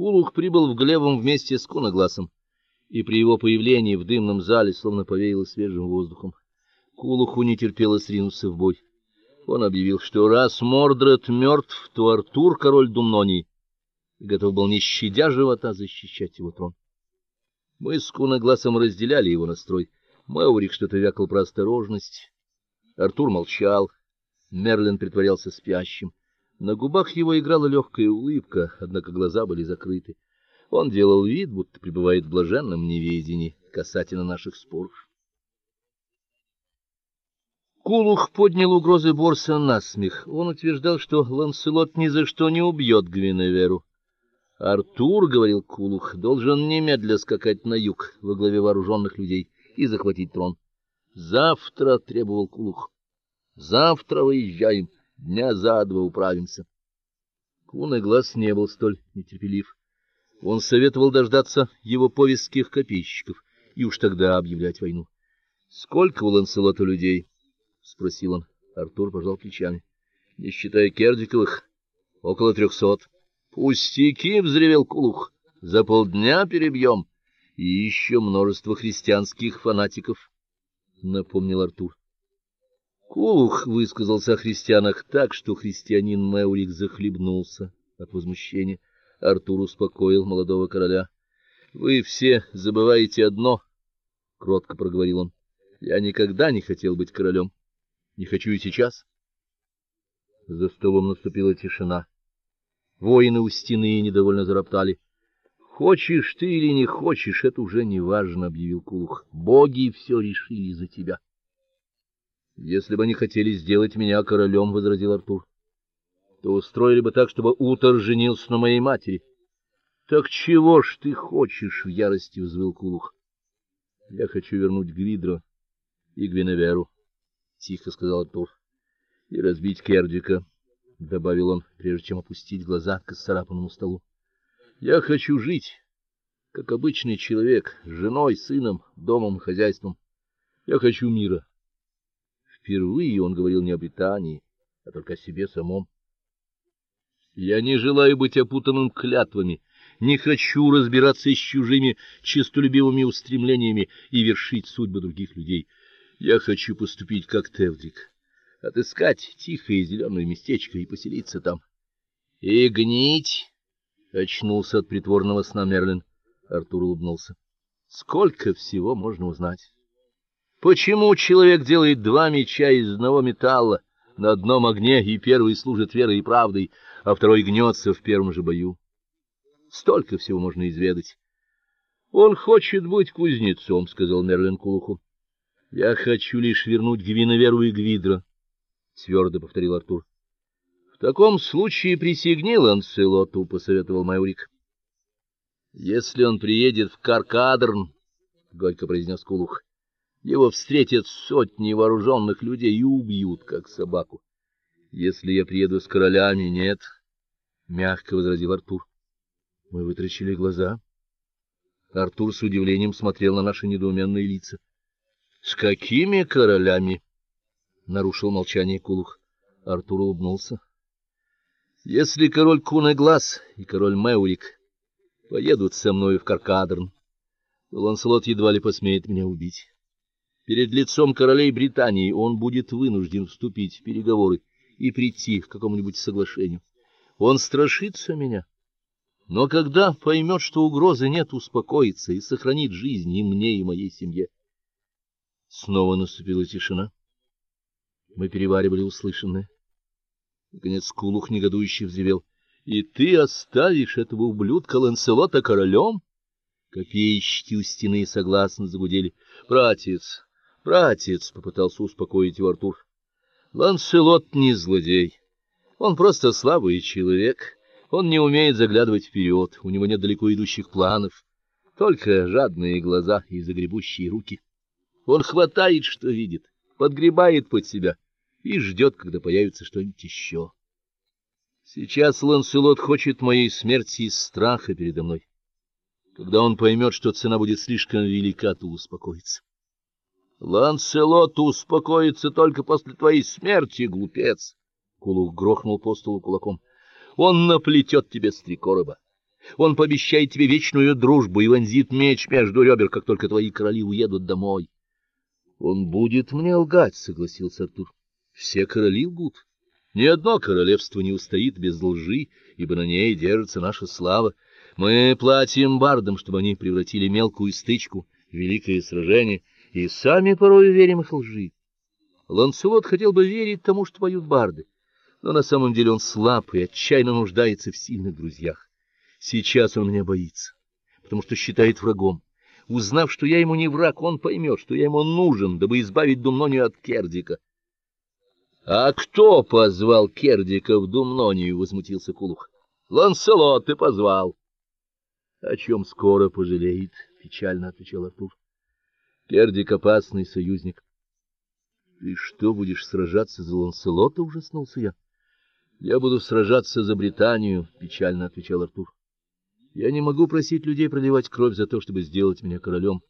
Кулух прибыл в Глевом вместе с Куногласом, и при его появлении в дымном зале словно повеяло свежим воздухом. Кулуху не терпелось ринуться в бой. Он объявил, что раз Мордред мертв, то Артур, король Думнонии, готов был не щадя живота защищать его трон. Мы с Куногласом разделяли его настрой. Мэурик что-то вякал про осторожность. Артур молчал. Мерлин притворялся спящим. На губах его играла легкая улыбка, однако глаза были закрыты. Он делал вид, будто пребывает в блаженном неведении касательно наших споров. Кулух поднял угрозы Борса на смех. Он утверждал, что Ланселот ни за что не убьет Гвиневеру. Артур, говорил Кулух, должен немедля скакать на юг во главе вооруженных людей и захватить трон. Завтра требовал Кулух. Завтра выезжаем, дня за два управимся. Куный глаз не был столь нетерпелив. Он советовал дождаться его повестских копейщиков и уж тогда объявлять войну. Сколько у Ланселота людей? спросил он. Артур пожал плечами. Не считая Кердиковых, около трехсот. Пустяки, взревел Кулух. За полдня перебьем. И еще множество христианских фанатиков, напомнил Артур. Кулух высказался о христианах так, что христианин Мэурик захлебнулся от возмущения. Артур успокоил молодого короля. Вы все забываете одно, кротко проговорил он. Я никогда не хотел быть королем. Не хочу и сейчас. За столом наступила тишина. Воины у стены недовольно зароптали. Хочешь ты или не хочешь, это уже не важно, объявил Кулух. Боги все решили за тебя. Если бы они хотели сделать меня королем, возразил Артур, то устроили бы так, чтобы Утор женился на моей матери. Так чего ж ты хочешь, в ярости взвыл Кулух. Я хочу вернуть Гвидро и Гвиневеру тихо сказал Артур. И разбить Кердика, добавил он, прежде чем опустить глаза к исцарапанному столу. Я хочу жить как обычный человек, с женой, сыном, домом, хозяйством. Я хочу мира. Впервые он говорил не о Британии, а только о себе самом. Я не желаю быть опутанным клятвами, не хочу разбираться с чужими честолюбивыми устремлениями и вершить судьбы других людей. Я хочу поступить как Тевдрик, отыскать тихое зеленое местечко и поселиться там. И гнить, очнулся от притворного сна Мерлин. Артур улыбнулся. Сколько всего можно узнать. Почему человек делает два меча из одного металла на одном огне, и первый служит верой и правдой, а второй гнется в первом же бою? Столько всего можно изведать. Он хочет быть кузнецом, сказал Мерлин Кулуху. Я хочу лишь вернуть Гвиноверу и Гвидра, твердо повторил Артур. В таком случае присягни Ланселоту, посоветовал Майорик. Если он приедет в Каркадерн, горько произнес Кулух. Его встретят сотни вооруженных людей и убьют как собаку. Если я приеду с королями, нет, мягко возразил Артур. Мы вытрящили глаза. Артур с удивлением смотрел на наши недоуменные лица. С какими королями? нарушил молчание Кулух. Артур улыбнулся. Если король Кунеглаз и король Меурик поедут со мной в Каркадерн, то Ланселот едва ли посмеет меня убить. Перед лицом королей Британии он будет вынужден вступить в переговоры и прийти к какому-нибудь соглашению. Он страшится меня. Но когда поймет, что угрозы нет, успокоится и сохранит жизнь и мне, и моей семье. Снова наступила тишина. Мы переваривали услышанное. Наконец Кулух негодующе взревел: "И ты оставишь этого ублюдка Ланселота королем?» Копейщики у стены согласно загудели. "Братец, братец", попытался успокоить его Артур. "Ланселот не злодей. Он просто слабый человек. Он не умеет заглядывать вперед, у него нет далеко идущих планов, только жадные глаза и загребущие руки". Он хватает, что видит, подгребает под себя и ждет, когда появится что-нибудь еще. Сейчас Ланселот хочет моей смерти из страха передо мной. Когда он поймет, что цена будет слишком велика, то успокоится. Ланселот успокоится только после твоей смерти, глупец. Кулух грохнул по столу кулаком. Он наплетет тебе с три короба. Он пообещает тебе вечную дружбу и вонзит меч между ребер, как только твои короли уедут домой. Он будет мне лгать, согласился Артур. Все короли лгут. Ни одно королевство не устоит без лжи, ибо на ней держится наша слава. Мы платим бардам, чтобы они превратили мелкую стычку в великое сражение, и сами порой верим их лжи. Ланселот хотел бы верить тому, что поют барды, но на самом деле он слаб и отчаянно нуждается в сильных друзьях. Сейчас он меня боится, потому что считает врагом. Узнав, что я ему не враг, он поймет, что я ему нужен, дабы избавить Думнонию от Кердика. — А кто позвал Кердика в Думнонию? — возмутился Кулух. — Ланселот ты позвал. — О чем скоро пожалеет, — печально отвечал Артур. — Кердик — опасный союзник. — Ты что, будешь сражаться за Ланселота? — ужаснулся я. — Я буду сражаться за Британию, — печально отвечал Артур. — Я не могу просить людей проливать кровь за то, чтобы сделать меня королем,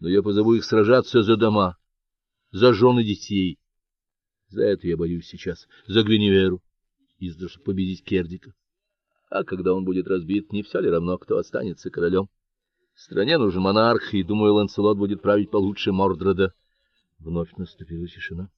но я позову их сражаться за дома, за жен и детей. За это я боюсь сейчас, за Гвиневеру, и за то, чтобы победить Кердика. А когда он будет разбит, не все ли равно, кто останется королем? Стране нужен монарх, и, думаю, Ланселот будет править получше Мордреда. Вновь наступила тишина.